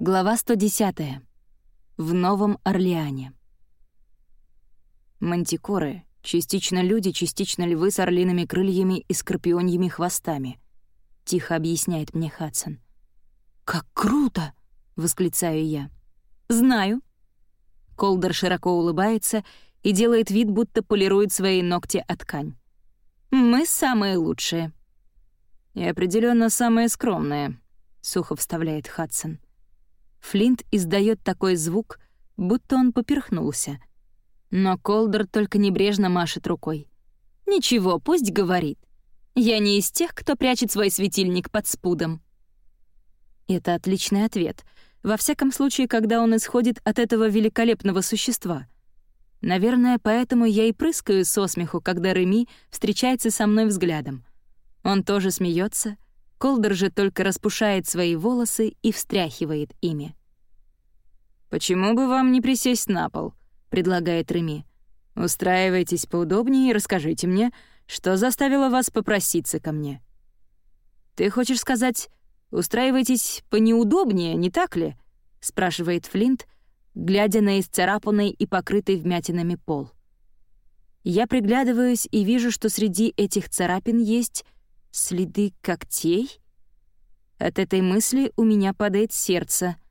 Глава 110. В Новом Орлеане. Мантикоры — частично люди, частично львы с орлиными крыльями и скорпионьими хвостами, — тихо объясняет мне Хадсон. «Как круто!» — восклицаю я. «Знаю». Колдер широко улыбается и делает вид, будто полирует свои ногти от ткань. «Мы самые лучшие». «И определенно самые скромные», — сухо вставляет Хадсон. Флинт издает такой звук, будто он поперхнулся. Но Колдер только небрежно машет рукой. «Ничего, пусть говорит. Я не из тех, кто прячет свой светильник под спудом». Это отличный ответ. Во всяком случае, когда он исходит от этого великолепного существа. Наверное, поэтому я и прыскаю со смеху, когда Реми встречается со мной взглядом. Он тоже смеется, Колдер же только распушает свои волосы и встряхивает ими. «Почему бы вам не присесть на пол?» — предлагает Реми. «Устраивайтесь поудобнее и расскажите мне, что заставило вас попроситься ко мне». «Ты хочешь сказать, устраивайтесь понеудобнее, не так ли?» — спрашивает Флинт, глядя на исцарапанный и покрытый вмятинами пол. Я приглядываюсь и вижу, что среди этих царапин есть следы когтей. От этой мысли у меня падает сердце —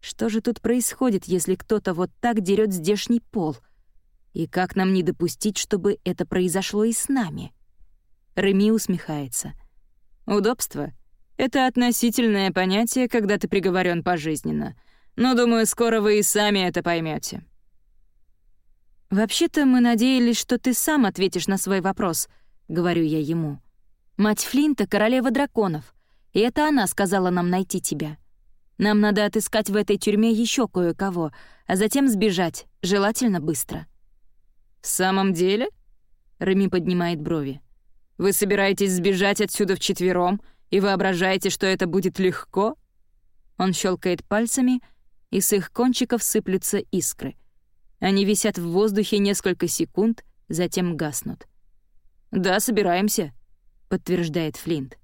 что же тут происходит, если кто-то вот так дерет здешний пол? И как нам не допустить, чтобы это произошло и с нами? Реми усмехается. Удобство — это относительное понятие, когда ты приговорен пожизненно. Но, думаю, скоро вы и сами это поймете. «Вообще-то мы надеялись, что ты сам ответишь на свой вопрос», — говорю я ему. «Мать Флинта — королева драконов, и это она сказала нам найти тебя. Нам надо отыскать в этой тюрьме еще кое-кого, а затем сбежать, желательно быстро». «В самом деле?» — Реми поднимает брови. «Вы собираетесь сбежать отсюда вчетвером и воображаете, что это будет легко?» Он щелкает пальцами, и с их кончиков сыплются искры. Они висят в воздухе несколько секунд, затем гаснут. «Да, собираемся», — подтверждает Флинт.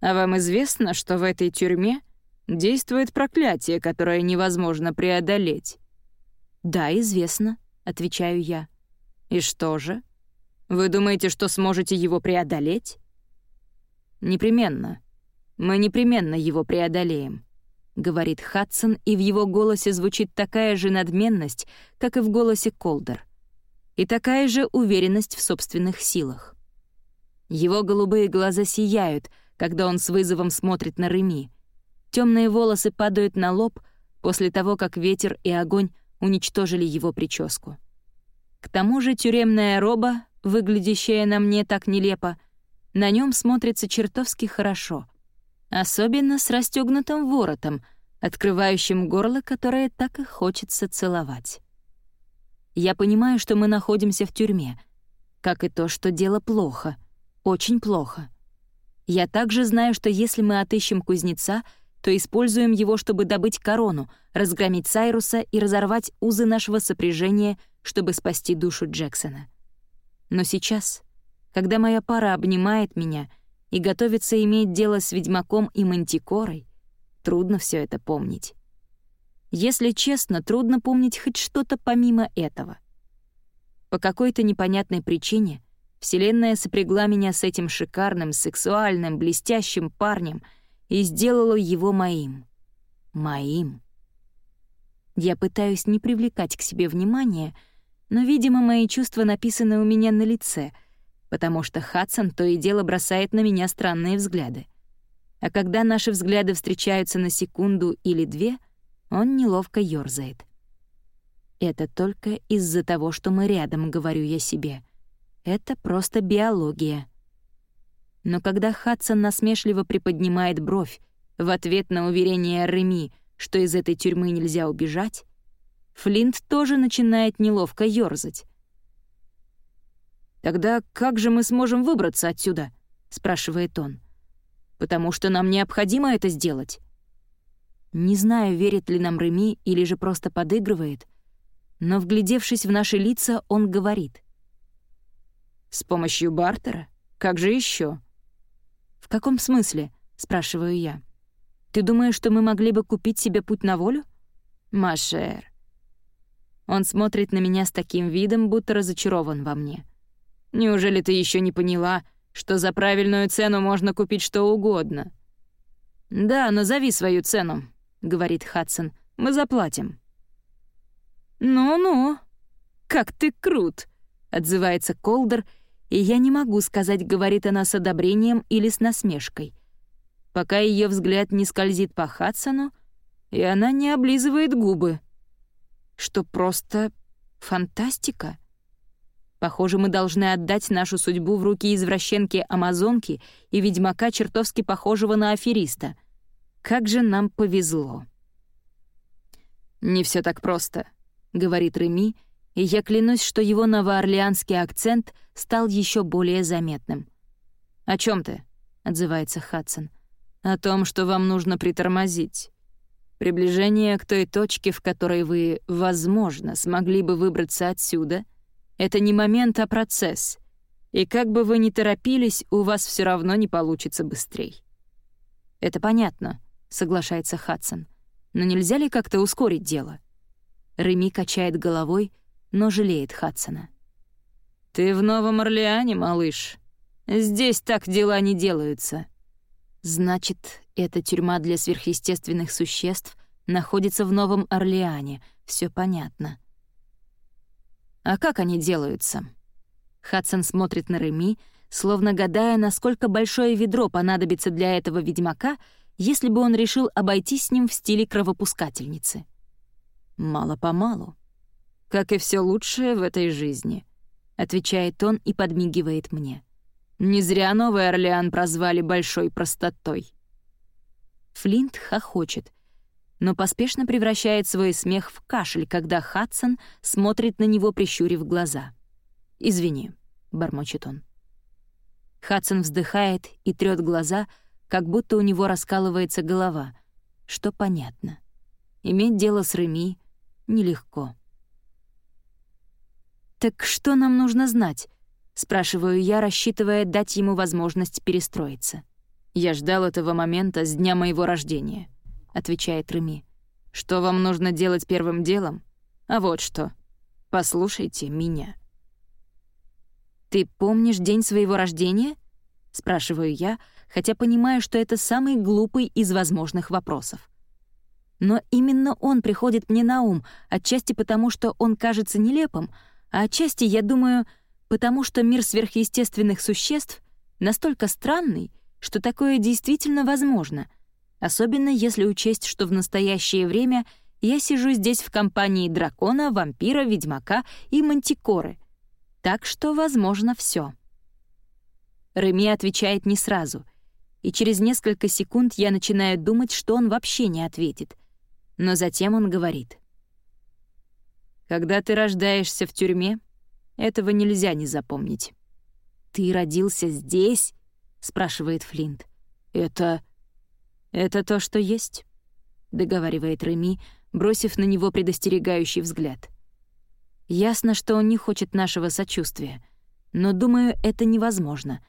«А вам известно, что в этой тюрьме Действует проклятие, которое невозможно преодолеть». «Да, известно», — отвечаю я. «И что же? Вы думаете, что сможете его преодолеть?» «Непременно. Мы непременно его преодолеем», — говорит Хадсон, и в его голосе звучит такая же надменность, как и в голосе Колдер. И такая же уверенность в собственных силах. Его голубые глаза сияют, когда он с вызовом смотрит на Реми, Темные волосы падают на лоб после того, как ветер и огонь уничтожили его прическу. К тому же тюремная роба, выглядящая на мне так нелепо, на нем смотрится чертовски хорошо, особенно с расстегнутым воротом, открывающим горло, которое так и хочется целовать. Я понимаю, что мы находимся в тюрьме, как и то, что дело плохо, очень плохо. Я также знаю, что если мы отыщем кузнеца — то используем его, чтобы добыть корону, разгромить Сайруса и разорвать узы нашего сопряжения, чтобы спасти душу Джексона. Но сейчас, когда моя пара обнимает меня и готовится иметь дело с ведьмаком и мантикорой, трудно все это помнить. Если честно, трудно помнить хоть что-то помимо этого. По какой-то непонятной причине Вселенная сопрягла меня с этим шикарным, сексуальным, блестящим парнем — и сделала его моим. Моим. Я пытаюсь не привлекать к себе внимания, но, видимо, мои чувства написаны у меня на лице, потому что Хадсон то и дело бросает на меня странные взгляды. А когда наши взгляды встречаются на секунду или две, он неловко ёрзает. Это только из-за того, что мы рядом, говорю я себе. Это просто биология. Но когда Хадсон насмешливо приподнимает бровь в ответ на уверение Реми, что из этой тюрьмы нельзя убежать, Флинт тоже начинает неловко ёрзать. «Тогда как же мы сможем выбраться отсюда?» — спрашивает он. «Потому что нам необходимо это сделать». Не знаю, верит ли нам Реми или же просто подыгрывает, но, вглядевшись в наши лица, он говорит. «С помощью бартера? Как же еще? «В каком смысле?» — спрашиваю я. Ты думаешь, что мы могли бы купить себе путь на волю? Машер. Он смотрит на меня с таким видом, будто разочарован во мне. Неужели ты еще не поняла, что за правильную цену можно купить что угодно? Да, назови свою цену, говорит Хадсон. Мы заплатим. Ну-ну, как ты крут, отзывается Колдер, и я не могу сказать, говорит она с одобрением или с насмешкой. Пока ее взгляд не скользит по Хадсону, и она не облизывает губы. Что просто фантастика. Похоже, мы должны отдать нашу судьбу в руки извращенки-амазонки и ведьмака, чертовски похожего на афериста. Как же нам повезло. «Не все так просто», — говорит Реми, и я клянусь, что его новоорлеанский акцент стал еще более заметным. «О чем ты?» — отзывается Хадсон. «О том, что вам нужно притормозить. Приближение к той точке, в которой вы, возможно, смогли бы выбраться отсюда, это не момент, а процесс. И как бы вы ни торопились, у вас все равно не получится быстрей. «Это понятно», — соглашается Хадсон. «Но нельзя ли как-то ускорить дело?» Реми качает головой, но жалеет Хадсона. «Ты в Новом Орлеане, малыш. Здесь так дела не делаются». «Значит, эта тюрьма для сверхъестественных существ находится в Новом Орлеане. Все понятно. А как они делаются? Хадсон смотрит на Реми, словно гадая, насколько большое ведро понадобится для этого ведьмака, если бы он решил обойтись с ним в стиле кровопускательницы. «Мало-помалу. Как и все лучшее в этой жизни», — отвечает он и подмигивает мне. «Не зря Новый Орлеан прозвали большой простотой». Флинт хохочет, но поспешно превращает свой смех в кашель, когда Хадсон смотрит на него, прищурив глаза. «Извини», — бормочет он. Хадсон вздыхает и трёт глаза, как будто у него раскалывается голова, что понятно. Иметь дело с Реми нелегко. «Так что нам нужно знать?» — спрашиваю я, рассчитывая дать ему возможность перестроиться. «Я ждал этого момента с дня моего рождения», — отвечает Реми. «Что вам нужно делать первым делом? А вот что. Послушайте меня». «Ты помнишь день своего рождения?» — спрашиваю я, хотя понимаю, что это самый глупый из возможных вопросов. Но именно он приходит мне на ум, отчасти потому, что он кажется нелепым, а отчасти, я думаю, потому что мир сверхъестественных существ настолько странный, что такое действительно возможно, особенно если учесть, что в настоящее время я сижу здесь в компании дракона, вампира, ведьмака и мантикоры. Так что возможно все. Реми отвечает не сразу, и через несколько секунд я начинаю думать, что он вообще не ответит. Но затем он говорит. «Когда ты рождаешься в тюрьме, этого нельзя не запомнить». «Ты родился здесь?» спрашивает Флинт. «Это... это то, что есть?» — договаривает Реми, бросив на него предостерегающий взгляд. Ясно, что он не хочет нашего сочувствия, но, думаю, это невозможно,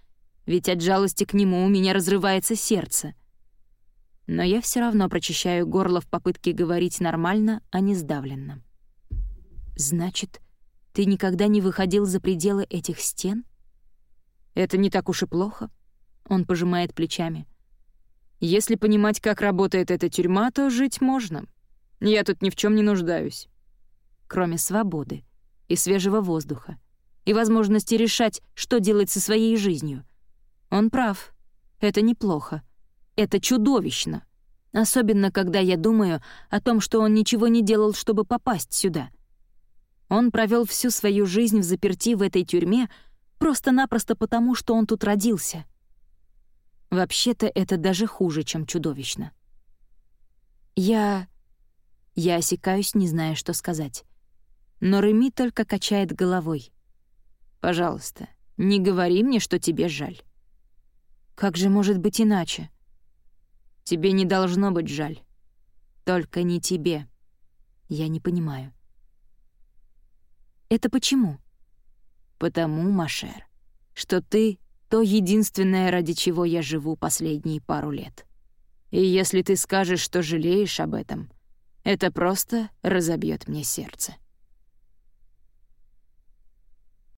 ведь от жалости к нему у меня разрывается сердце. Но я все равно прочищаю горло в попытке говорить нормально, а не сдавленно. «Значит, ты никогда не выходил за пределы этих стен?» «Это не так уж и плохо», он пожимает плечами. «Если понимать, как работает эта тюрьма, то жить можно. Я тут ни в чем не нуждаюсь. Кроме свободы и свежего воздуха, и возможности решать, что делать со своей жизнью. Он прав. Это неплохо. Это чудовищно. Особенно, когда я думаю о том, что он ничего не делал, чтобы попасть сюда. Он провел всю свою жизнь в заперти в этой тюрьме просто-напросто потому, что он тут родился — Вообще-то это даже хуже, чем чудовищно. Я... Я осекаюсь, не зная, что сказать. Но Реми только качает головой. «Пожалуйста, не говори мне, что тебе жаль». «Как же может быть иначе?» «Тебе не должно быть жаль. Только не тебе. Я не понимаю». «Это почему?» «Потому, Машер, что ты то единственное, ради чего я живу последние пару лет. И если ты скажешь, что жалеешь об этом, это просто разобьет мне сердце.